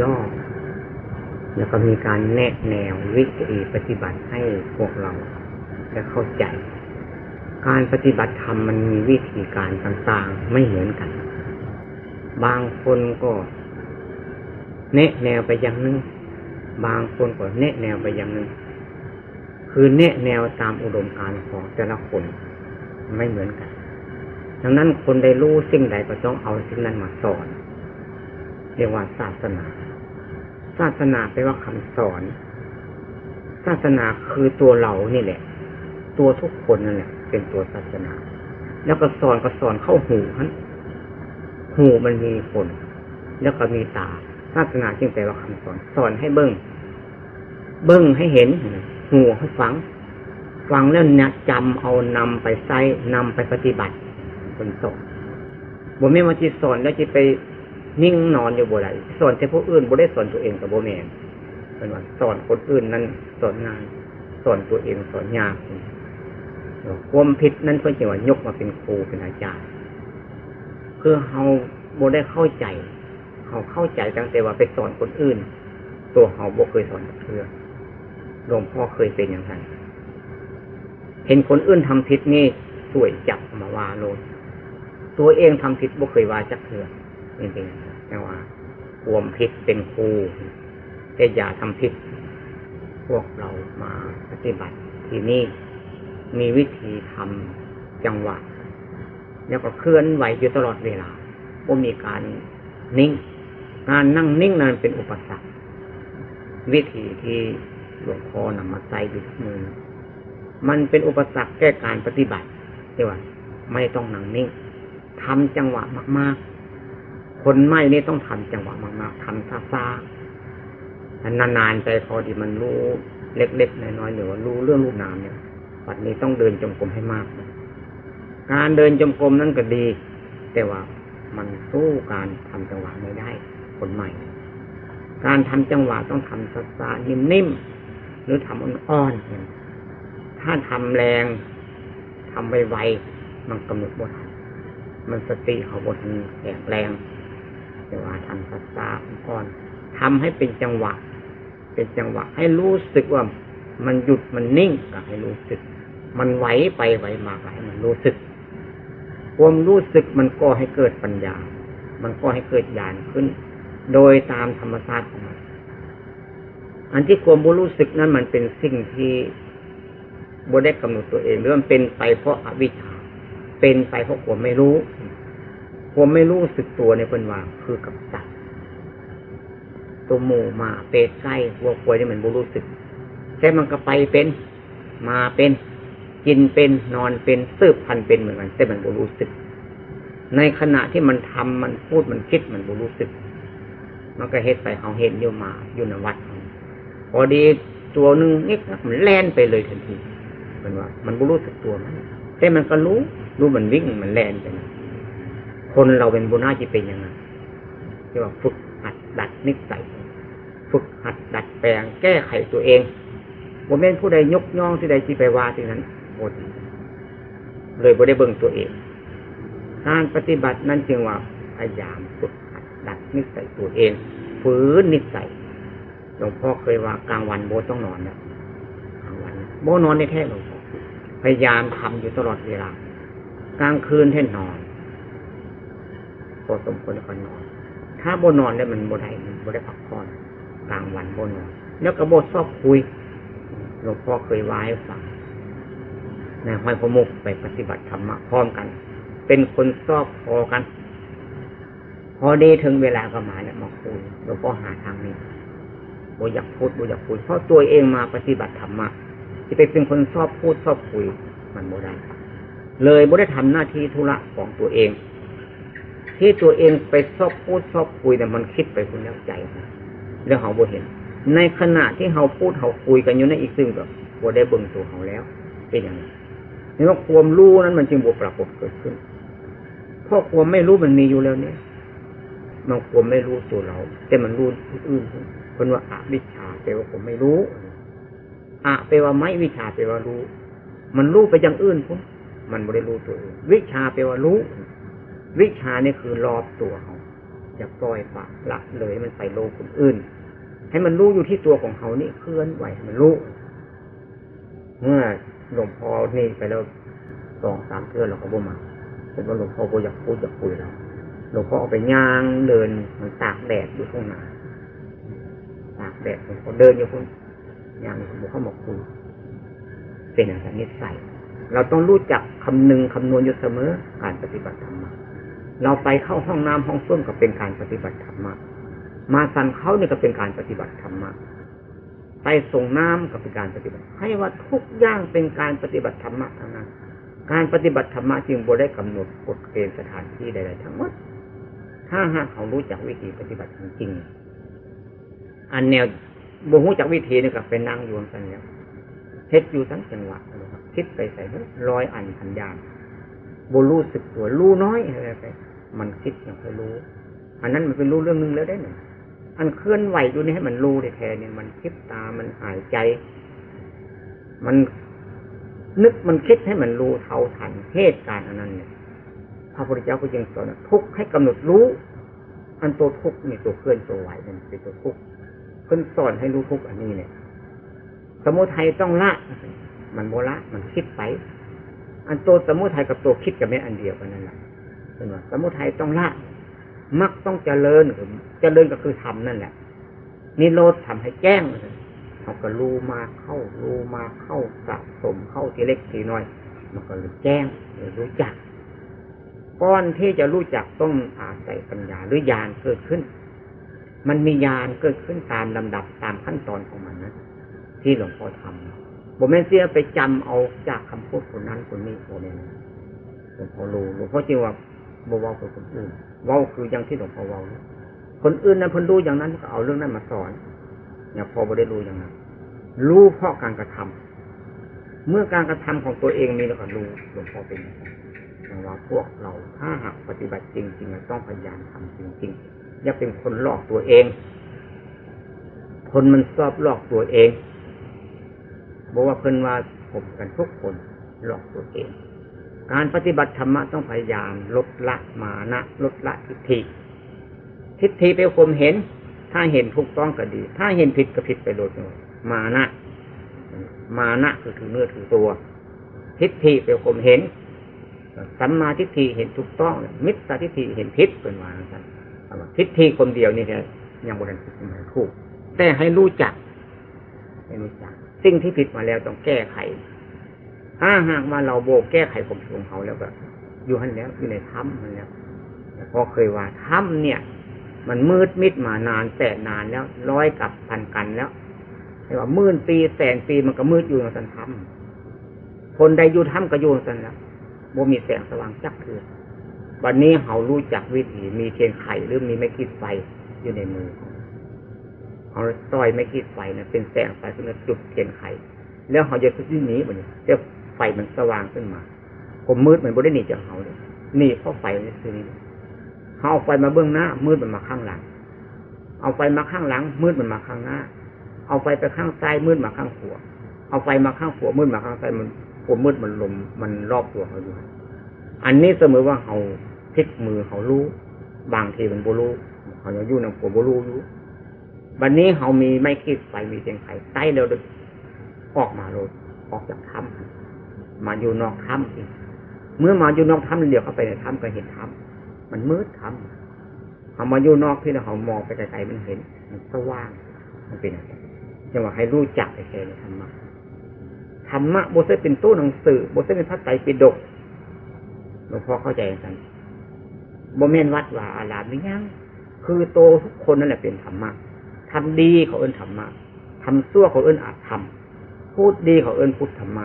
ย่อ แล้วก็มีการแนะแนววิธีปฏิบัติให้พวกเราจะเข้าใจ การปฏิบัติธรรมมันมีวิธีการต่างๆไม่เหมือนกัน บางคนก็แนะแนวไปอย่างนึง บางคนก็แนะแนวไปอย่างนึง คือแนะแนวตามอุดมการณ์ของแต่ละคนไม่เหมือนกัน ดังนั้นคนได้รู้สิ่งใดก็ต้องเอาสิ่งนั้นมาสอน เรียกว่าศาสนา ศาสนาแปลว่าคำสอน ศาสนาคือตัวเรานี่แหละ ตัวทุกคนนั่นแหละ เป็นตัวศาสนา แล้วก็สอนก็สอนเข้าหูฮันหูมันมีผลแล้วก็มีตา ศาสนาจึงแปลว่าคำสอน สอนให้เบิ้งเบิ้งให้เห็น หูให้ฟัง ฟังแล้วเนี่ยจำเอานำไปใช้นำไปปฏิบัติคนสอนบ่แม่มาจีสอนแล้วจีไป นิ่งนอนอยู่บ่ไรสอนแต่ผู้อื่นบ่ได้สอนตัวเองกับโบแมนเป็นว่าสอนคนอื่นนั้นสอนงานสอนตัวเองสอนยากความผิดนั้นเพื่อจะว่ายกมาเป็นครูเป็นอาจารย์เพื่อเฮาบ่ได้เข้าใจเขาเข้าใจตั้งแต่ว่าไปสอนคนอื่น ตัวเขาบ่เคยสอนเพื่อหลวงพ่อเคยเป็นอย่างไรเห็นคนอื่นทำผิดนี่สวยจับมาว่าโลนตัวเองทำผิดบ่เคยว่าจักเถื่อ จริงๆแต่ว่าควมผิดเป็นครูแต่อย่าทำผิดพวกเรามาปฏิบัติ ที่นี่มีวิธีทำจังหวะแล้วก็เคลื่อนไหวอยู่ตลอดเวลาว่ามีการนิ่ง งานนั่งนิ่งนั้นเป็นอุปสรรค วิธีที่หลวงพ่อนำมาใส่อยู่ทุกมือ มันเป็นอุปสรรคแก้การปฏิบัติใช่ว่า ไม่ต้องนั่งนิ่งทำจังหวะมาก ๆ คนไม่นี่ต้องทำจังหวะมากๆทำซาๆนานๆไปพอดีมันรู้เล็กๆน้อยๆหรือว่ารู้เรื่องรูปนามเนี่ยปัจนี้ต้องเดินจงกรมให้มาก การเดินจงกรมนั่นก็ดี แต่ว่ามันสู้การทำจังหวะไม่ได้คนใหม่ การทำจังหวะต้องทำซาๆนิ่มๆหรือทำอ่อนๆถ้าทำแรงทำไวๆมันกำหนดบทมันสติเขาบทแข็งแรง แต่ว่าทำซาซาก่อนทำให้เป็นจังหวะ เป็นจังหวะ ให้รู้สึกว่ามันหยุดมันนิ่งก็ให้รู้สึก มันไหวไปไหวมาก็ให้มันรู้สึก ความรู้สึกมันก็ให้เกิดปัญญา มันก็ให้เกิดญาณขึ้น โดยตามธรรมชาติของมันอันที่ความรู้สึกนั้นมันเป็นสิ่งที่บ่ได้กำหนดตัวเองหรือมันเป็นไปเพราะอวิชชาเป็นไปเพราะผมไม่รู้ ผมไม่รู้สึกตัวในคนว่าคือกับสัตว์ตัวหมูมาเป็ดไก่วัวควายนี่มันบ่รู้สึกแค่มันก็ไปเป็น มาเป็นกินเป็นนอนเป็นสืบพันเป็นเหมือนกันแต่มันบ่รู้สึก ในขณะที่มันทำมันพูดมันคิดมันบ่รู้สึก มันก็เฮ็ดไปเขาเห็นอยู่มาอยู่ในวัดพอดีตัวหนึ่งนิดมันแล่นไปเลยทันทีมันว่า มันรู้สึกตัวมันแต่มันก็รู้รู้มันวิ่งมันแล่นไปนะ คนเราเป็นบุญน่าจิเป็นยังไงที่ว่าฝึกหัดดัดนิสัยฝึกหัดดัดแปลงแก้ไขตัวเองบ่แม่นผู้ใดยกย่องที่ใดที่ไปว่าที่นั้นหมดเลยบ่ได้เบิ่งตัวเอง การปฏิบัตินั้นจึงว่าพยายามฝึกหัดดัดนิสัยตัวเองฝืนนิสัยหลวงพ่อเคยว่ากลางวันโบต้องนอนแล้วกลางวันโบนอนในแท้หลวงพ่อพยายามทำอยู่ตลอดเวลากลางคืนแท่นอน อสมควรแล้วก็นอน ถ้าบนอนแล้วมันโบได้โบได้พักผ่อนกลางวันบนอน แล้วก็โบชอบคุยหลวงพ่อเคยไว้ฟังในห้อยพมุกไปปฏิบัติธรรมะพร้อมกัน เป็นคนชอบพอกัน พอดีถึงเวลาก็มาแล้วมาคุยหลวงพ่อหาทางนี้โบอยากพูดโบอยากคุยเพราะตัวเองมาปฏิบัติธรรมะที่ไปเป็นคนชอบพูดชอบคุยมันโบได้เลยโบได้ทำหน้าที่ธุระของตัวเอง ที่ตัวเองไปชอบพูดชอบคุยแต่มันคิดไปคนแล้วใจแล้วเขาโบเห็น ในขณะที่เขาพูดเขาคุยกันอยู่ในอีกซึ่งก็โบได้เบิ่งตัวเขาแล้ว เป็นอย่างนี้นี่ว่าความรู้นั้นมันจึงบวปรากฏเกิดขึ้นเพราะความไม่รู้มันมีอยู่แล้วเนี่ยมันความไม่รู้ตัวเรา แต่มันรู้อื่นคนว่าอาวิชาแต่ว่าผมไม่รู้อะแปลว่าไม่วิชาแปลว่ารู้ มันรู้ไปอย่างอื่นพุ่มันไม่ได้รู้ตัวเองวิชาแปลว่ารู้ วิชานี่คือรอบตัวเขาอย่าปล่อยปะละเลยมันไปโลกคนอื่น ให้มันรู้อยู่ที่ตัวของเขานี่เคลื่อนไหวมันรู้ เมื่อหลวงพ่อนี่ไปแล้วสองสามเทื่อเราก็บ่มาเป็นว่าหลวงพ่อบ่อยากพูดอยากคุยเราหลวงพ่อเอาไปย่างเดินมันตากแดดอยู่ข้างหน้าตากแดดหลวงพ่อเดินอยู่คนย่างหลวงพ่อมาคุยเป็นอะไรนิสัยเราต้องรู้จักคำนึงคำนวณอยู่เสมอการปฏิบัติธรรม เราไปเข้าห้องน้ำห้องส้วมก็เป็นการปฏิบัติธรรมะ มาสั่นเขาเนี่ยก็เป็นการปฏิบัติธรรมะ ไปส่งน้ำก็เป็นการปฏิบัติ ให้ว่าทุกอย่างเป็นการปฏิบัติธรรมะทั้งนั้นการปฏิบัติธรรมะจึงบ่ได้กำหนดกฎเกณฑ์สถานที่ใดๆทั้งหมด ถ้าหากเขารู้จักวิธีปฏิบัติจริงอันแนวบ่รู้จักวิธีนี่ก็เป็นนั่งอยู่กันแล้วเฮ็ดอยู่ทั้งจังหวะนะครับคิดไปใส่ร้อยอันพันยางบรู้สึกตัวรู้น้อยอะไรไป มันคิดอย่างไปรู้ อันนั้นมันเป็นรู้เรื่องนึงแล้วได้หนึ่งอันเคลื่อนไหวอยู่นี่ให้มันรู้แท้เนี่ยมันคิดตามันหายใจ มันนึกมันคิดให้มันรู้เท่าทันเหตุการณ์อันนั้นเนี่ยพระพุทธเจ้าก็ยังสอนทุกให้กำหนดรู้ อันตัวทุกนี่ตัวเคลื่อนตัวไหวมันเป็นตัวทุกเพิ่นสอนให้รู้ทุกอันนี้เนี่ย สมุทัยต้องละ มันโมละมันคิดไป อันตัวสมุทัยกับตัวคิดกับแม่อันเดียวกันนั่นแหละ เป็นว่าสมุทัยต้องละมักต้องเจริญเจริญก็คือทำนั่นแหละนิโรธทำให้แจ้งเขาก็รู้มาเข้ารู้มาเข้าสะสมเข้าทีเล็กทีน้อย มันก็เลยแจ้งเลยรู้จักก้อนที่จะรู้จักต้องอาศัยปัญญาหรือญาณเกิดขึ้น มันมีญาณเกิดขึ้นตามลำดับตามขั้นตอนของมันนะที่หลวงพ่อทำผมแม่เสียไปจำเอาจากคำพูดคนนั้นคนนี้โอเนี่ยหลวงพ่อรู้หลวงพ่อจริงว่า บวากับคนอื่นว่าคืออย่างที่หลวงพ่อว่าคนอื่นนั้นเพิ่นรู้อย่างนั้นก็เอาเรื่องนั้นมาสอนอย่าพอไม่ได้รู้อย่างนั้นรู้เพราะการกระทำเมื่อการกระทำของตัวเองมีแล้วก็รู้หลวงพ่อเป็นอย่างว่าพวกเราถ้าหากปฏิบัติจริงๆต้องพยายามทำจริงๆอย่าเป็นคนหลอกตัวเอง คนมันชอบหลอกตัวเองบอกว่าเพิ่นว่าผมกันทุกคนหลอกตัวเอง การปฏิบัติธรรมะต้องพยายามลดละมานะลดละทิฏฐิ ทิฏฐิเป็นความเห็น ถ้าเห็นถูกต้องก็ดี ถ้าเห็นผิดก็ผิดไปโดยมานะ มานะคือถือเนื้อถือตัว ทิฏฐิเป็นความเห็นสัมมาทิฏฐิเห็นถูกต้อง มิจฉาทิฏฐิเห็นผิดเป็นวาครับทิฏฐิคนเดียวนี่แค่ยังบริสุทธิ์ไม่ถูกแต่ให้รู้จัก ให้รู้จัก สิ่งที่ผิดมาแล้วต้องแก้ไข ถ้าหากมาเราโบกแก้ไขผมของเขาแล้วก็อยู่หันแล้วอยู่ในถ้ำมันแล้วพอเคยว่าถ้ำเนี่ย มันมืดมิดมานานแต่นานแล้วร้อยกับพันกันแล้วแต่ว่ามื่นปีแสนปีมันก็มืดอยู่ในสันถ้ำคนใดอยู่ถ้ำก็อยู่สันแล้วโบมีแสงสว่างจักคือวันนี้เขารู้จักวิธีมีเทียนไข่หรือมีไม่คิดไฟอยู่ในมือเขาต้อยไม่คิดไฟนะเป็นแสงไฟขึ้นมาจุดเทียนไข แล้วเขาจะที่หนีมันจะไฟมันสว่างขึ้นมา ผมมืดเหมือนบได้หนีจากเขาเลยหนีเพราะไฟนี่คือนี่เขาเอาไฟมาเบื้องหน้า มืดมันมาข้างหลัง เอาไฟมาข้างหลัง มืดมันมาข้างหน้า เอาไฟไปข้างซ้ายมืดมาข้างขวาเอาไฟมาข้างขวามืดมาข้างซ้ายมันผมมืดมันลมมันรอบตัวเขาอยู่อันนี้เสมอว่าเขาพลิกมือเขารู้บางทีมันโบลูเขาจะยู่ในหัวโบลูอยู่วันนี้เขามีไม่คิดไฟมีเสียงไข่ใต้เร็วออกมาโลดออกจากถ้ำ มาอยู่นอกถ้ำอีกเมื่อมาอยู่นอกถ้ำเดียวเข้าไปในถ้ำก็เห็นถ้ำมันมืดถ้ำเขามาอยู่นอกที่เราเขามองไปไกลๆมันเห็น มันสว่าง มันเป็นอะไรจังหวะให้รู้จักไอ้แค่ในธรรมะธรรมะโบเซเป็นตู้หนังสือโบเซเป็นพระไตรปิฎกหลวงพ่อเข้าใจกันโบเมนวัดว่าอารามนี่ยังคือโตทุกคนนั่นแหละเป็นธรรมะทำดีเขาเอิ้นธรรมะทำชั่วเขาเอิ้นอาธรรม พูดดีเขาเอิ้นพูดธรรมะ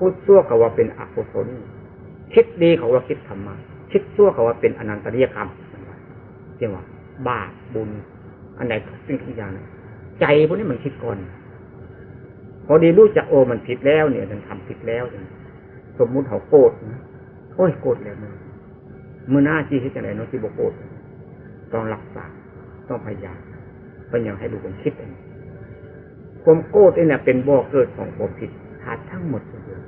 พูดชั่วเขาว่าเป็นอกุศลคิดดีเขาว่าคิดธรรมะคิดชั่วเขาว่าเป็นอนันตริยกรรมเรียกว่า บาปบุญ อันไหนสิ่งทุกอย่างใจพวกนี้มันคิดก่อน พอดีรู้จักโอมันผิดแล้วเนี่ยมันทำผิดแล้วสมมุติเขาโกรธโอ้ยโกรธแล้วมึงเมื่อหน้าจีที่จะไหนน้องที่บอกโกรธต้องรักษาต้องพยายามเป็นอย่างให้ดูคนคิดเองความโกรธนี่แหละเป็นบ่อเกิดของความผิดพลาดทั้งหมดเลย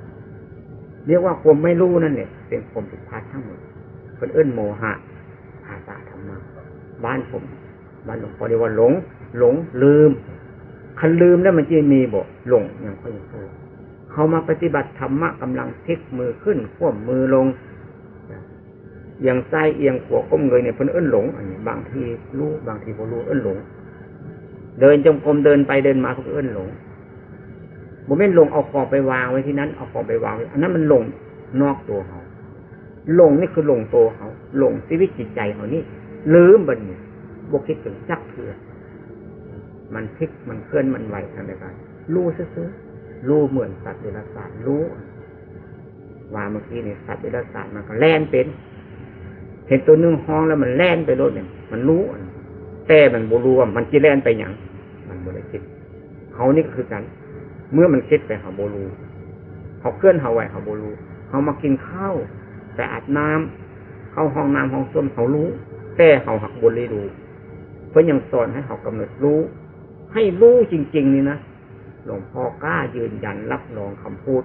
เรียกว่าความไม่รู้นั่นเนี่ยเป็นความผิดพลาดทั้งหมดคนเอื้นโมหะภาษาธรรมะบ้านผม บ้านหลวงพ่อเรียกว่าหลง หลงลืม คันลืมแล้วมันจะมีบ่หลงอย่างเขาอย่างเขาเขามาปฏิบัติธรรมะกำลังพลิกมือขึ้นขวมมือลงเอียงซ้ายเอียงขวาก้มเงยเนี่ยเพิ่นเอื้นหลงอันนี้บางทีรู้บางทีบ่รู้เอื้นหลง เดินจงกรมเดินไปเดินมาเพิ่นเอื้นหลง บ่แม่นหลงเอาของไปวางไว้ที่นั้น เอาของไปวางไว้อันนั้นมันหลงนอกตัวเขาหลงนี่คือหลงตัวเขาหลงชีวิตจิตใจเขานี่ลืมบัดนี้บกคิดถึงจักเถื่อมันพลิกมันเคลื่อนมันไหวทางใดกันรู้ซื้อรู้เหมือนสัตว์เดรัจฉานรู้ว่าเมื่อกี้เนี่ยสัตว์เดรัจฉานมันก็แล่นเป็น เห็นตัวนึ่งห้องแล้วมันแล่นไปรถเนี่ย มันรู้แต่มันบรู้ว่ามันจะแล่นไปอย่างมันบริคิดเขานี่คือกัน เมื่อมันคิดไปเขาบรูเขาเคลื่อนเขาไหวเขาโบรูเขามากินข้าวแต่อาบน้ำเข้าห้องน้ำห้องส้วมเขารู้ แต่เขาหักบริรู้เพราะยังสอนให้เขากำหนดรู้ ให้รู้จริง ๆ นี่นะหลวงพ่อกล้ายืนยันรับรองคำพูด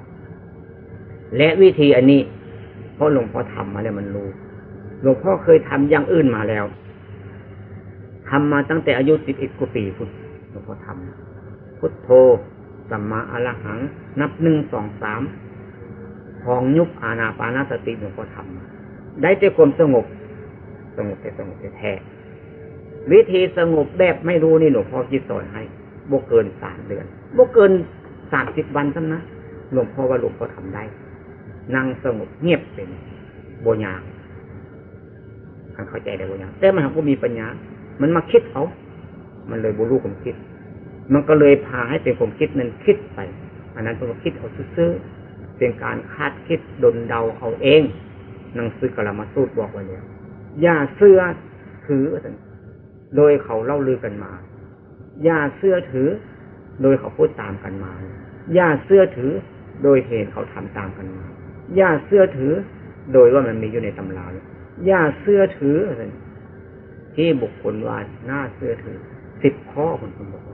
และวิธีอันนี้ เพราะหลวงพ่อทำมาแล้วมันรู้หลวงพ่อเคยทำอย่างอื่นมาแล้วทำมาตั้งแต่อายุสิบเอ็ดกว่าปีพุทธหลวงพ่อทำพุทโธ สัมมาอรหัง นับหนึ่งสองสามพองยุบอาณาปานาสติหลวงพ่อทำได้แต่ความสงบ สงบแต่สงบแต่แท้วิธีสงบแบบไม่รู้นี่หลวงพ่อคิดสอนให้บกเกินสามเดือนบกเกินสามสิบวันทั้งนะหลวงพ่อว่าหลวงพ่อทำได้ นั่งสงบเงียบเป็นโบยางท่านเข้าใจได้โบยางแต่มันหากว่ามีปัญญา มันมาคิดเอา มันเลยบรู้ผมคิด มันก็เลยพาให้เป็นผมคิดนั้นคิดไป อันนั้นเป็นคิดเอาซื้อเป็นการคาดคิดดนเดาเอาเองหนังสือกลามาสูตรบอกไว้แล้วอย่าเสื้อถือโดยเขาเล่าลือกันมาอย่าเสื้อถือ โดยเขาพูดตามกันมาอย่าเสื้อถือโดยเหตุเขาทำตามกันมาอย่าเสื้อถือ โดยว่ามันมีอยู่ในตำราอย่าเสื้อถือที่บุคคลว่าหน้าเสื้อถือสิบข้อคนคนบอก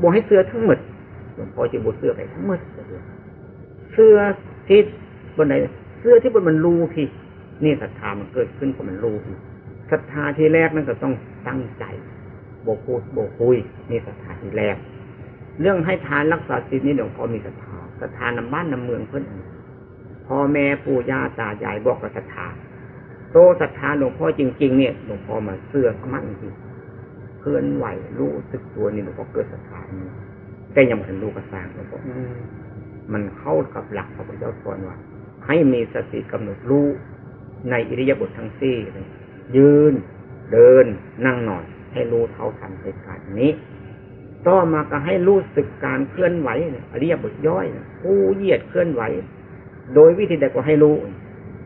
บอกให้เสื้อทั้งหมดหลวงพ่อจะบดเสื้อไปทั้งหมดเสื้อที่บนไหนเสื้อที่บนมันรูพี่นี่ศรัทธามันเกิดขึ้นเพราะมันรูพี่ศรัทธาที่แรกนั่นก็ต้องตั้งใจโบกูดโบคุยนี่ศรัทธาที่แรก เรื่องให้ทานรักษาศีลนี่หลวงพ่อมีศรัทธาศรัทธานำบ้านนำเมืองเพื่อนพ่อแม่ปู่ย่าตายายบอกกับศรัทธาโตศรัทธาหลวงพ่อจริง ๆ เนี่ยหลวงพ่อมาเสื้อมั่นจริง เคลื่อนไหวรู้สึกตัวนี่หลวงพ่อเกิดศรัทธาแต่ยังไม่ถึงรู้กระสางหลวงพ่อมันเข้ากับหลักพระพุทธเจ้าสอนว่าให้มีสติกำหนดรู้ในอิริยาบถทั้งสี่เลยยืน เดิน นั่งนอน ให้รู้เท่าทันเหตุการณ์นี้ ต่อมาก็ให้รู้สึกการเคลื่อนไหวอริยบทย่อยผู้เหยียดเคลื่อนไหว โดยวิธีใดก็ให้รู้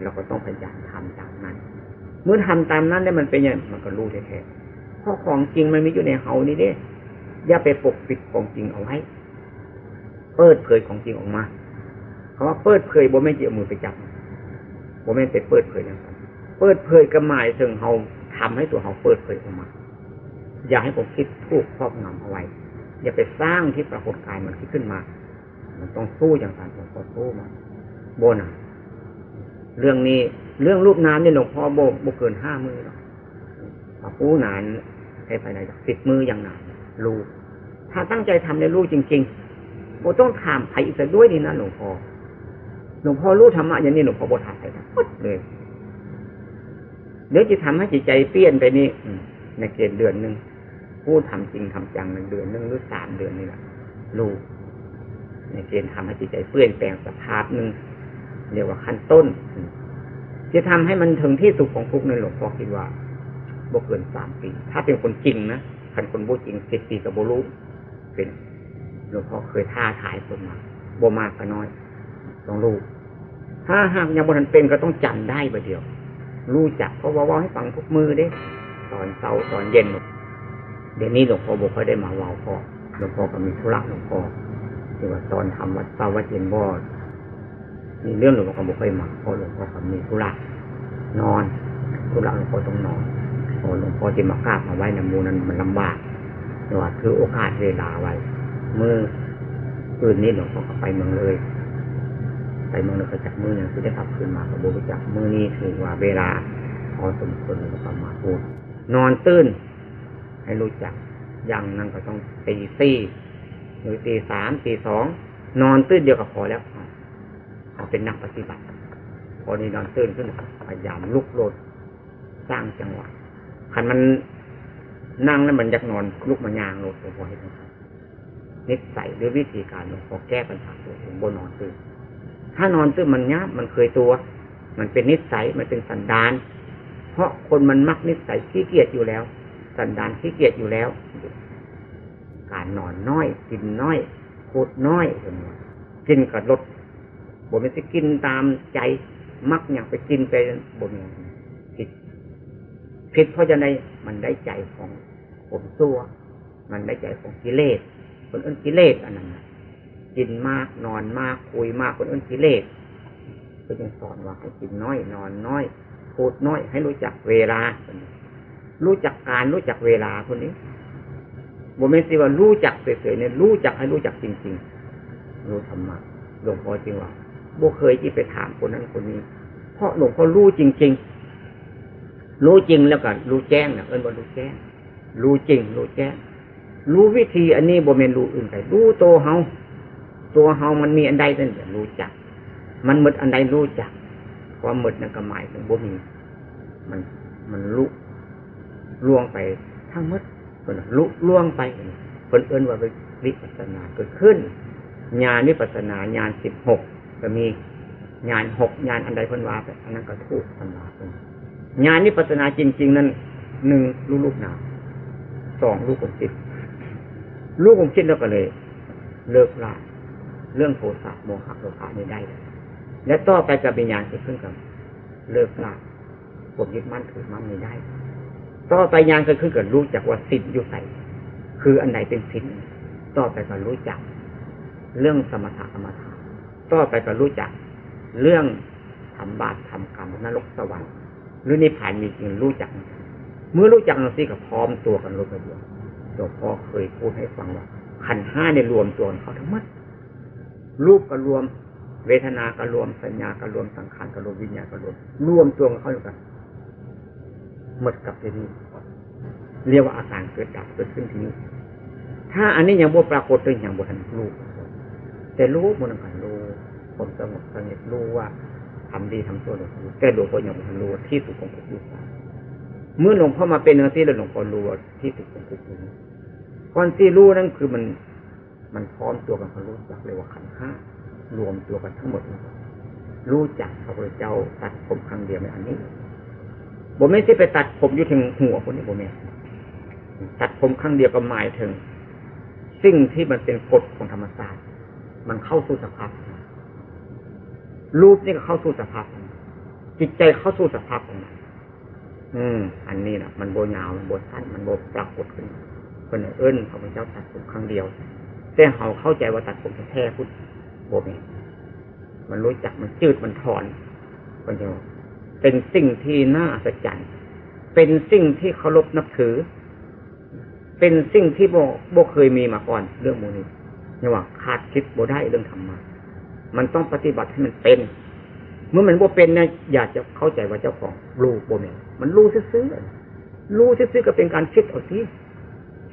เราก็ต้องพยายามทำตามนั้น เมื่อทำตามนั้นแล้วมันเป็นยังมันก็รู้แท้ๆ เพราะของจริงมันมีอยู่ในเฮานี่เด้อย่าไปปกปิดของจริงเอาไว้ เปิดเผยของจริงออกมาคำว่าเปิดเผยบ่แม่นจะเอามือไปจับบ่แม่นไปเปิดเผยอย่างนั้นเปิดเผยกระหมายถึงเฮาทำให้ตัวเฮาเปิดเผยออกมา อย่าให้ผมคิดทูกครอบงำเอาไว้ อย่าไปสร้างที่ปรากฏกายมันคิดขึ้นมา มันต้องสู้อย่างนั้นหลวงพ่อสู้มาโบนะเรื่องนี้เรื่องรูปน้ำเนี่ยหลวงพ่อโบโบเกินห้ามือหรอกผู้นาน ให้ภายในสิบมืออย่างนานรู้ถ้าตั้งใจทำในรู้จริงๆโบต้องถามใครอีกสักด้วยนี่นะหลวงพ่อหลวงพ่อรู้ธรรมะอย่างนี้หลวงพ่อโบถามใครทั้งหมดเลยเดี๋ยวจะทำให้จิตใจเปลี่ยนไปนี่ในเกณฑ์เดือนหนึ่งผู้ทำจริงทำจังในเดือนหนึ่งหรือสามเดือนนี่แหละรู้ในเกณฑ์ทำให้จิตใจเปลี่ยนแปลงสภาพหนึ่งเรียกว่าขั้นต้นจะทำให้มันถึงที่สุดของทุกในหลวงพ่อคิดว่า บกเกินสามปี ถ้าเป็นคนจริงนะคันคนบูจริงสิบปีกับโบรู้เป็นหลวงพ่อเคยท่าทายคนมาโบมากก็น้อย ต้องรู้ถ้าหากยังบนทันเป็นก็ต้องจำได้ประเดียว รู้จักเพราะว่าว่าให้ฟังทุกมือเด้ ตอนเช้าตอนเย็น เดี๋ยวนี้หลวงพ่อบอกเขาได้มาว่าพ่อหลวงพ่อก็มีธุระหลวงพ่อที่ว่าตอนทำวัดเช้าวัดเย็นบ่มีเรื่องหลวงพ่อก็บอกเคยมาเพราะหลวงพ่อก็มีธุระนอนธุระหลวงพ่อต้องนอน หลวงพ่อจะมากราบมาไว้ในมูนั้นมันลำบากแต่ว่าคือโอกาสเวลาไว้ เมื่อคืนนี้หลวงพ่อก็ไปเมืองเลย ไปเมืองเลยก็จับมืออย่างที่ได้ขับคืนมากับโบไปจับมือนี้ถือว่าเวลาพอสมควรประมาณพูดนอนตื่นให้รู้จักย่างนั้นก็ต้องตีสี่หรือตีสามตีสองนอนตื่นเดียวก็พอแล้วเอาเป็นนักปฏิบัติ พอนี้นอนตื่นขึ้นพยายามลุกโลดสร้างจังหวะ คันมันนั่งแล้วมันอยากนอนลุกมายางโลดพอให้ทำนิสัยหรือวิธีการพอแก้ปัญหาตัวเองบนนอนตื่นถ้านอนตื่นมันยับมันเคยตัว มันเป็นนิสัยมันเป็นสันดาน เพราะคนมันมักนิสัยขี้เกียจอยู่แล้ว สันดานขี้เกียจอยู่แล้ว การนอนน้อย กินน้อยพูดน้อยกินกับลดบ่ไม่ใช่กินตามใจ มักอยางไปกินไปบ่มี ผิดเพราะจะในมันได้ใจของผมซัวมันได้ใจของกิเลส คนอื่นกิเลสอันนั้นกินมากนอนมากคุยมากคนอื่นกิเลสก็จึงสอนว่าให้กินน้อย นอนน้อยพูดน้อย ให้รู้จักเวลา รู้จักการรู้จักเวลาคนนี้บ่ไม่สิว่ารู้จักเฉยๆเนี่ยรู้จักให้รู้จักจริงๆรู้ธรรมะหลวงพ่อจริงว่าบ่เคยที่ไปถามคนนั้นคนนี้ เพราะหลวงพ่อรู้จริง ๆ รู้จริงแล้วก็รู้แจ้งนะเอิญว่ารู้แจ้ง รู้จริง รู้แจ้ง รู้วิธีอันนี้บ่เมนรู้อื่นไปรู้ตัวเฮาตัวเฮามันมีอันใดนั่นแหละรู้จัก มันหมดอันใดรู้จัก ความหมดนั่นก็หมายถึงบ่มี มันมันลุล่วงไปทั้งหมดคนลุล่วงไปคนเอิ้นว่าวิปัสนาเกิดขึ้นญาณวิปัสนาญาณสิบหกก็มีญาณหกญาณอันใดคนว่าไปอันนั้นก็ถูกตำราเป็น ญาณวิปัสนาจริง ๆ นั้นหนึ่งลูกลูกนาสองลูกของจิตลูกของจิตแล้วก็เลย เลิกละเรื่องโทสะโมหะโลภะนี้ได้และต่อไปกับวิญญาณเกิดขึ้นกับเลิกละผมยึดมั่นถือมั่นนี้ได้ ต่อไปยานเกิดขึ้นเกิดรู้จักว่าสินอยู่ใส่คืออันไหนเป็นสินต่อไปก็รู้จัก เรื่องสมถะสมถะต่อไปก็รู้จัก เรื่องทำบาปทำกรรมนรกสวรรค์ หรือนิพพานมีจริงรู้จัก เมื่อรู้จักนั่นสิก็พร้อมตัวกันรู้กันเดียวหลวงพ่อเคยพูดให้ฟังว่าขันห้าในรวมตัวเขาทั้งหมดรูปก็รวม เวทนาก็รวมสัญญาก็รวมสังขารก็รวมวิญญาณก็รวม รวมตัวเขาอยู่กันหมดกับที่นี้เรียกว่าอาการเกิดดับเกิดขึ้นที่นี้ถ้าอันนี้ยังบ่ปรากฏเลยอย่างบ่ทันรู้แต่รู้มันกันรู้ผมสงบสงบรู้ว่า ทำดีทำชั่วหลวงพ่อแต่หลวงพ่อยังรู้ที่สุดของทุกข์เมื่อหลวงพ่อมาเป็นเนื้อที่แล้วหลวงพ่อรู้ที่สุดของทุกข์ก่อนที่รู้นั่นคือมัน มันพร้อมตัวกันเขารู้จักเลยว่าขันห้ารวมตัวกันทั้งหมดรู้จักพระพุทธเจ้าตัดผมครั้งเดียวในอันนี้บ่ไม่ใช่ไปตัดผมอยู่ถึงหัวคนนี้บ่แม่ตัดผมครั้งเดียวก็หมายถึงสิ่งที่มันเป็นกฎของธรรมชาสติมันเข้าสู่สภาพ รูปนี่ก็เข้าสู่สภาพจิตใจเข้าสู่สภาพของมันอืม อันนี้นะมันโบยาวมันโบสั้นมันโบปรากฏขึ้นคนเอิ้นพระพุทธเจ้าตัดผมครั้งเดียวแต่เขาเข้าใจว่าตัดผมแท้พุทธโบเมมันรู้จักมันจืดมันถอนคนเดียวเป็นสิ่งที่น่าอัศจรรย์เป็นสิ่งที่เคารพนับถือ เป็นสิ่งที่โบโบเคยมีมาก่อนเรื่องโมนี้เนี่ยว่าขาดคิดโบได้เรื่องธรรมะ มันต้องปฏิบัติให้มันเป็น เมื่อมันโบเป็นเนี่ยอยากจะเข้าใจว่าเจ้าของรู้โบเมนมันรู้ซื่อๆรู้ซื่อๆก็เป็นการคิดเอาสิ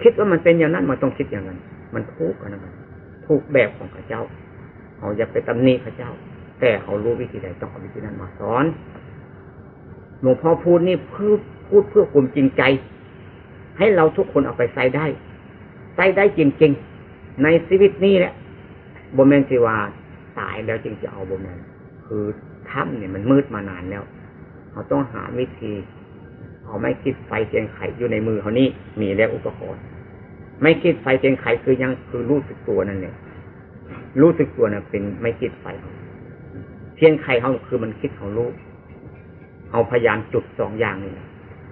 คิดว่ามันเป็นอย่างนั้นมันต้องคิดอย่างนั้น มันทุกข์นะมันถูกแบบของข้าเจ้าเขาอยากไปตำหนิข้าเจ้า แต่เขารู้วิธีใดต้องเอาวิธีนั้นมาสอนหลวงพ่อพูดนี่เพื่อพูดเพื่อความจริงใจ ให้เราทุกคนเอาไปใส่ได้ใส่ได้จริงๆ ในชีวิตนี้แหละบมเมนสิว่า ตายแล้วจึงจะเอาบมเมนคือถ้ำเนี่ยมันมืดมานานแล้วเราต้องหาวิธีเอาไม่คิดไฟเจียงไขอยู่ในมือเขานี่มีแล้วอุปกรณ์ไม่คิดไฟเจียงไขคือยังคือรู้สึกตัวนั่นเนี่ยรู้สึกตัวน่ะเป็นไม่คิดไฟเทียนไขเขาคือมันคิดของรู้เอาพยายามจุดสองอย่างนี่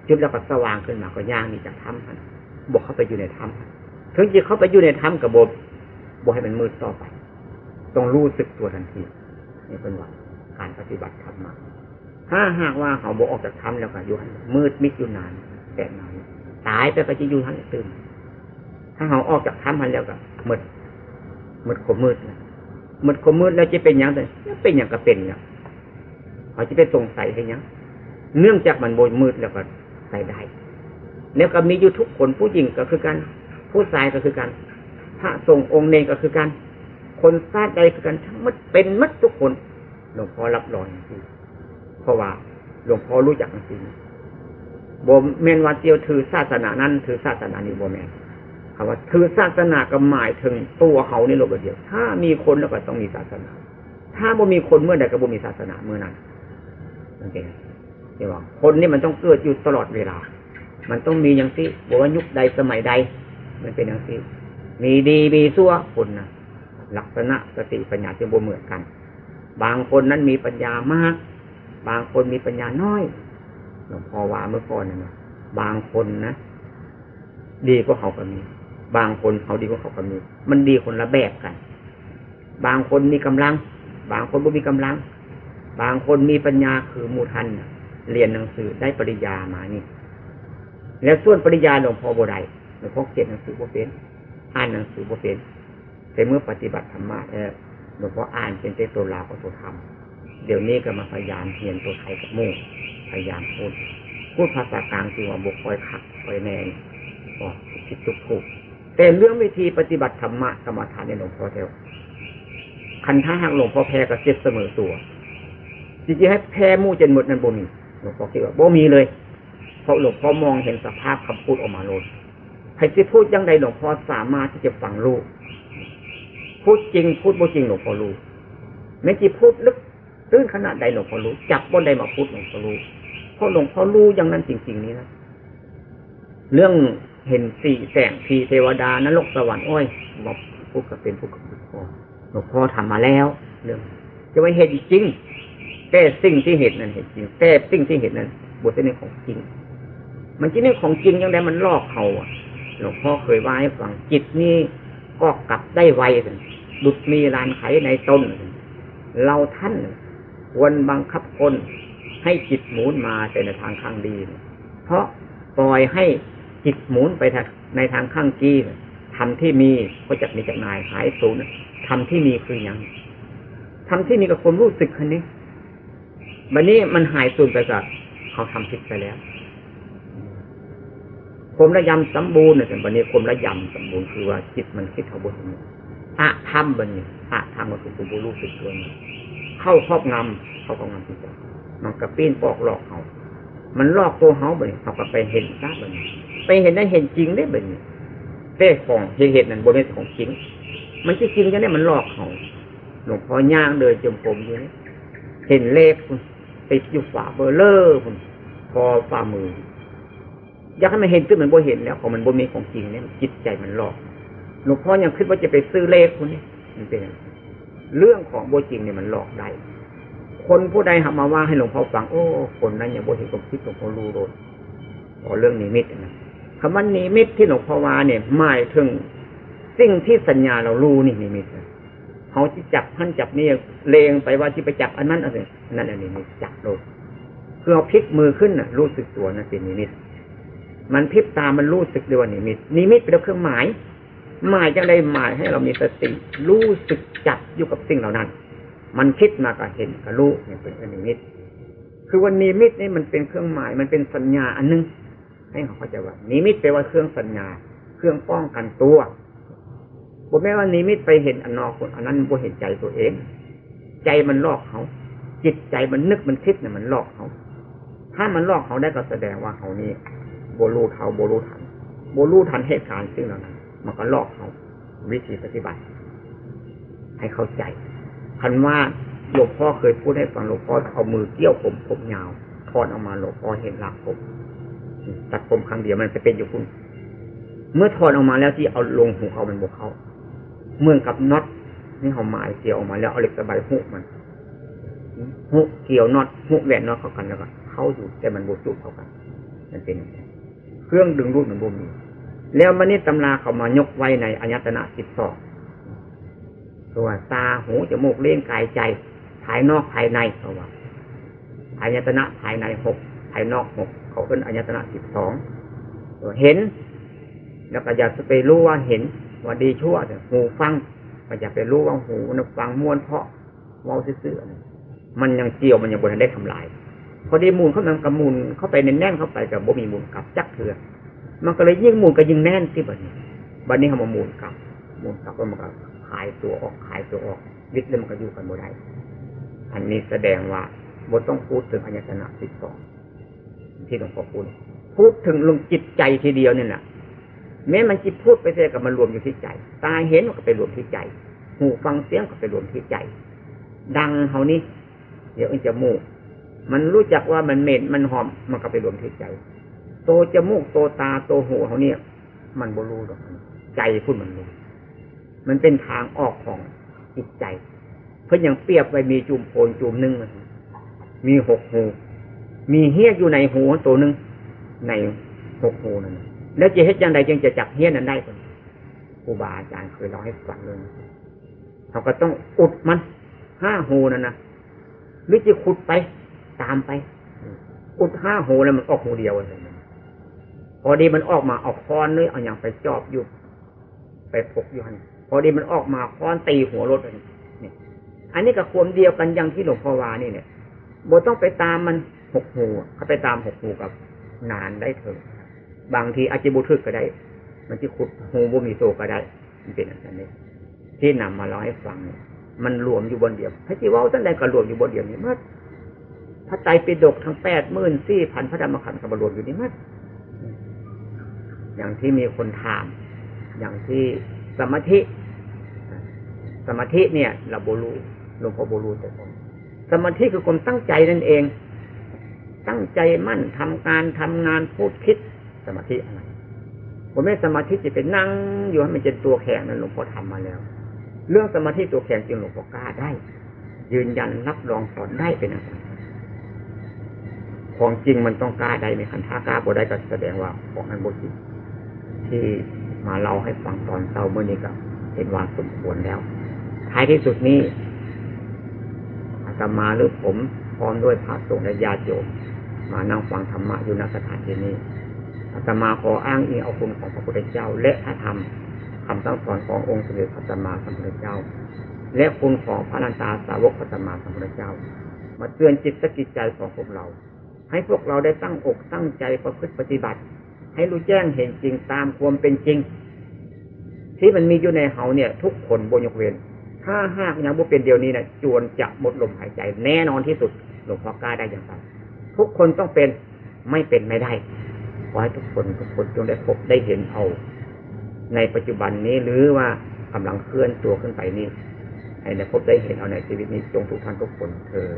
จุดแล้วก็สว่างขึ้นมาก็ย่างนี่จากถ้ำบอกเข้าไปอยู่ในถ้ำถึงจะเข้าไปอยู่ในถ้ำกับบบอกให้มันมืดต่อไป ต้องรู้สึกตัวทันทีนี่เป็นว่าการปฏิบัติธรรมมาถ้าหากว่าเขาบอกออกจากถ้ำแล้วก็อยู่มืดมิดอยู่นานแต่นานตายไปก็จะอยู่ทั้งตื่นถ้าเขาออกจากถ้ำมันแล้วก็มืดมืดขมมืดมืดขมมืดแล้วจะเป็นอย่างไรเป็นอย่างก็เป็นเนี่ยเขาจะไปสงสัยให้ยังเนื่องจากมันโบยมืดแล้วก็ใส่ได้แล้วก็มีอยู่ทุกคนผู้หญิงก็คือกัน ผู้ชายก็คือกัน พระสงฆ์องค์เนก็คือกัน คนชาติใดกันทั้งหมดเป็นมัดทุกคน หลวงพ่อรับรองจริงเพราะว่าหลวงพ่อรู้จักจริงบ่แม่นว่าเจียวถือศาสนานั้น ถือศาสนานี้บ่แม่นคำว่าถือศาสนาก็หมายถึงตัวเขาในโลกเดียว ถ้ามีคนแล้วก็ต้องมีศาสนา ถ้าบ่มีคนเมื่อใดก็บ่มีศาสนาเมื่อนั้นนั่นเองใช่ว่า คนนี่มันต้องเกิดอยู่ตลอดเวลา มันต้องมีอย่างที่บอกว่ายุคใดสมัยใด มันเป็นอย่างที่มีดีมีชั่วคนนะ ลักษณะสติปัญญาจะบ่เหมือนกัน บางคนนั้นมีปัญญามาก บางคนมีปัญญาน้อยหลวงพ่อว่าเมื่อก่อนนะบางคนนะดีกว่าเขาก็มี บางคนเขาดีกว่าเขาก็มี มันดีคนละแบบกัน บางคนมีกำลัง บางคนไม่มีกำลัง บางคนมีปัญญาคือมูทันเรียนหนังสือได้ปริญญามานี่ แล้วส่วนปริญญาหลวงพ่อโบได้หลวงพ่อเขียนหนังสือโบเป็นอ่านหนังสือโบเป็น แต่เมื่อปฏิบัติธรรมะเออหลวงพ่ออ่านเป็นเตัวลาวกับตัวธรรม เดี๋ยวนี้ก็มาพยายามเรียนตัวไทยกับมู่พยายามพูด พูดภาษากลางคือว่าบุคคอยขัดคอยแนงก็คิดทุกถูกแต่เรื่องวิธีปฏิบัติธรรมะกรรมฐานในหลวงพ่อเทวคันท่าหักหลวงพ่อแพ้ก็เจ็บเสมอตัวจริงๆให้แพ้มู่จนหมดนั้นบ่มีหลวงพ่อคิดว่าบ่มีเลยเพราะหลวงพ่อมองเห็นสภาพคำพูดออกมาโลดใครที่พูดยังไงหลวงพ่อสามารถที่จะฟังรู้ พูดจริง พูดบ่จริงหลวงพ่อรู้ไม่จีพูดลึกตื้นขนาดใดหลวงพ่อรู้ จับบนใดมาพูดหลวงพ่อรู้เพราะหลวงพ่อรู้อย่างนั้นจริง ๆ นี้นะเรื่องเห็นสี่แสงทีเทวดานรกสวรรค์อ้อยบอกพูดกับเป็นพูดกับหลวงพ่อหลวงพ่อทำมาแล้วเรื่องจะไว้เห็นจริงแก้สิ่งที่เห็นนั้นเห็นจริงแก้สิ่งที่เห็นนั้นบทเป็นของจริง มันจี่นี่ของจริงยังไงมันลอกเขาอะหลวงพ่อเคยว่าให้ฟังจิตนี่ก็กลับได้ไว ดุดมีลานไขในตนเราท่านควรบังคับคนให้จิตหมุนมาแต่ในทางข้างดี เพราะปล่อยให้จิตหมุนไปในทางข้างกีทำที่มีก็จะมีจากนายหายสูญทำที่มีคืออย่างทำที่มีกับคนรู้สึกคนนี้บันนี้มันหายสูญไปกับเขาทำผิดไปแล้วคมระยำสมบูรณ์เนี่ยบันนี้คมระยำสมบูรณ์คือว่าจิตมันคิดเขาบุญ อะทำบันนี้อะทำก็คือผู้รู้สึกตัวนี้เข้าครอบงำเข้าครอบงำจิตใจมันกระปี้นปอกหลอกเขามันลอกตัวเขาบันเขาก็ไปเห็นซะบันไปเห็นได้เห็นจริงได้บันเต้ของเหตุเหตุนั้นบนเป็นของจริง มันจริงจะได้มันลอกเขาหลวงพ่อย่างเดินจมผมอยู่เห็นเลขติดอยู่ฝ่าเบอร์เลอร์พอฝ่ามือ อยากให้มันเห็นขึ้นมันบ่เห็นแล้วของมันบ่มีของจริงเนี่ยจิตใจมันหลอก หลวงพ่อยังคิดว่าจะไปซื้อเลขคุณนี่มันเป็นเรื่องของโบจริงเนี่ยมันหลอกได้ คนผู้ใดทำมาว่าให้หลวงพ่อฟังโอ้ คนนั้นอยังโบเห็นความคิดหลวงพ่อรู้โดนพอเรื่องนิมิตนะคำว่านิมิตที่หลวงพ่อว่าเนี่ยหมายถึงสิ่งที่สัญญาเรารู้นี่นิมิตเขาที่จับท่านจับนี่เลงไปว่าที่ไปจับอันนั้นอะไรนั่นอันนี้จับโดนคือเอาพลิกมือขึ้นน่ะรู้สึกตัวนั่นเป็นนิมิต มันพลิบตามันรู้สึกเรียว่านิมิตนิมิตเป็นเครื่องหมาย หมายจะได้หมายให้เรามีสติรู้สึกจับอยู่กับสิ่งเหล่านั้น มันคิดมาก็เห็นก็รู้เนี่ยเป็นนิมิตคือวันนิมิตนี่มันเป็นเครื่องหมายมันเป็นสัญญาอันนึง ให้เขาเข้าใจว่านิมิตแปลว่าเครื่องสัญญา เครื่องป้องกันตัวบอกแม้ว่านิมิตไปเห็นอนนอกคนอันนั้นบ่เห็นใจตัวเอง ใจมันลอกเขาจิตใจมันนึกมันคิดเนี่ยมันลอกเขาถ้ามันลอกเขาได้ก็แสดงว่าเขานี่โบลูเขาโบลูทันโบลูทันเหตุการณ์ซึ่งเหล่านั้น มันก็ลอกเขาวิธีปฏิบัติ ให้เข้าใจคันว่าหลวงพ่อเคยพูดให้ฟังหลวงพ่อเอามือเกี่ยวผมผมยาวทอนออกมาหลวงพ่อเห็นหลักผมตัดผมครั้งเดียวมันจะเป็นอยู่คุณเมื่อถอนออกมาแล้วที่เอาลงหูเขามันบวกเขาเมื่อกับน็อตนี่เขาหมายเกี่ยวออกมาแล้วเอาเหล็กสบายหุมันหุเกี่ยวน็อตหุแหวนน็อตเข้ากันแล้วก็เข้าอยู่แต่มันบูจุเข้ากันนั่นเป็นเครื่องดึงรูดมันบ่มี แล้วมันนี่ตำราเขามายกไว้ในอัญตนะสิบสองตัวตาหูจมูกเลี้ยงกายใจ ภายนอกภายในเขาว่าอัญตนะภายในหกภายนอกหกเขาเป็นอัญตนะสิบสองตัวเห็น แล้วก็อยากจะไปรู้ว่าเห็นว่าดีชั่วเนี่ยหูฟังก็อยากไปรู้ว่าหูนฟังม้วนเพาะเว้าซื่อๆมันยังเกี่ยวมันยังบนได้ทำลาย พอดีมูลเขานำกระมูลเข้าไปในแน่นเข้าไปกับบ่มีมูลกับจักเถื่อ มันก็เลยยิ่งมุนก็ยิ่งแน่นที่บัดนี้บัดนี้เขามามุนกลับมุนกลับแล้วมันก็ขายตัวออกขายตัวออกวิทย์แล้วมันก็อยู่กันบ่ได้อันนี้แสดงว่าบทต้องพูดถึงอัญชนะสิบสองที่หลวงพ่อพูดพูดถึงลงจิตใจทีเดียวนี่แหละแม้มันจิตพูดไปเสียกับมันรวมอยู่ที่ใจ ตาเห็นมันก็ไปรวมที่ใจ หูฟังเสียงก็ไปรวมที่ใจ ดังเขานี่เดี๋ยวอันจะมูกมันรู้จักว่ามันเหม็นมันหอมมันก็ไปรวมที่ใจ โตจมูกโตตาโตหูเขาเนี่ย มันบรู้หรอกใจพูดมันรู้มันเป็นทางออกของจิตใจ เพื่ออย่างเปรียบไปมีจุ่มโพนจุ่มหนึ่งมีหกหู มีเฮี้ยอยู่ในหูตัวหนึ่งในหกหูนั่นแล้วจะเฮ็ดยังไงจึงจะจับเฮี้ยนั้นได้คนครูบาอาจารย์เคยเล่าให้ฟังเลยเขาก็ต้องอุดมันห้าหูนั่นนะหรือจะขุดไปตามไป อุดห้าหูแล้วมันออกหูเดียวเลย พอดีมันออกมาออกค้อนเลยเอาอย่างไปจอบอยู่ ไปพกอยู่หันพอดีมันออกมาค้อนตีหัวรถเลยนี่อันนี้กับคนเดียวกันอย่างที่หลวงพ่อวานี่เนี่ยบต้องไปตามมันหกหูเขาไปตามหกหูกับนานได้เถอะบางทีอาจจะบุทึกก็ได้ มันจะขุดหูบุมีโซก็ได้ มันเป็นอะไรนี้ที่นำมาเล่าให้ฟังเนี่ยมันรวมอยู่บนเดียวพระจีว่าตั้งแต่ก็รวมอยู่บนเดียวนี่มื่อพระไตรปิฎกทั้งแปดหมื่นสี่พันพระธรรมขันธ์ก็มารวมอยู่นี่มื่อ อย่างที่มีคนถาม อย่างที่สมาธิ สมาธิเนี่ยเราบูรูหลวงพ่อบูรูแต่ผมสมาธิคือความตั้งใจนั่นเอง ตั้งใจมั่นทำการทำงานพูดคิดสมาธิอะไรผมไม่สมาธิจะเป็นนั่งอยู่ให้มันเป็นตัวแข็งนั้นหลวงพ่อทำมาแล้ว เรื่องสมาธิตัวแข็งจริงหลวงพ่อกล้าได้ ยืนยันรับรองสอนได้เป็นอะไรของจริงมันต้องกล้าได้ไหมคันถ้ากล้าบ่ได้ก็แสดงว่าของนั้นบ่จริง ที่มาเล่าให้ฟังตอนเช้าเมื่อนี้ก็เห็นว่าสมควรแล้ว ท้ายที่สุดนี้อาตมาหรือผมพร้อมด้วยพระสงฆ์และญาติโยมมานั่งฟังธรรมะอยู่ณสถานที่นี้อาตมาขออ้างอิงเอาคุณของพระพุทธเจ้า และพระธรรมคำสั่งสอนขององค์สมเด็จพระสัมมาสัมพุทธเจ้า และคุณของพระนันตาสาวกพระสัมมาสัมพุทธเจ้า มาเตือนจิตสกิจใจของพวกเรา ให้พวกเราได้ตั้งอกตั้งใจประพฤติปฏิบัติ ให้รู้แจ้งเห็นจริงตามความเป็นจริง ที่มันมีอยู่ในเฮาเนี่ย ทุกคนบนยกเว้นถ้าหากยังบ่เป็นเดียวนี้นะจวนจะหมดลมหายใจ แน่นอนที่สุดหลวงพ่อกล้าได้อย่างไรทุกคนต้องเป็นไม่เป็นไม่ได้ขอให้ทุกคนทุกคนจงได้พบได้เห็นเอา ในปัจจุบันนี้หรือว่ากำลังเคลื่อนตัวขึ้นไปนี้ให้ได้พบได้เห็นเอาในชีวิตนี้จงทุกท่านทุกคนเธอ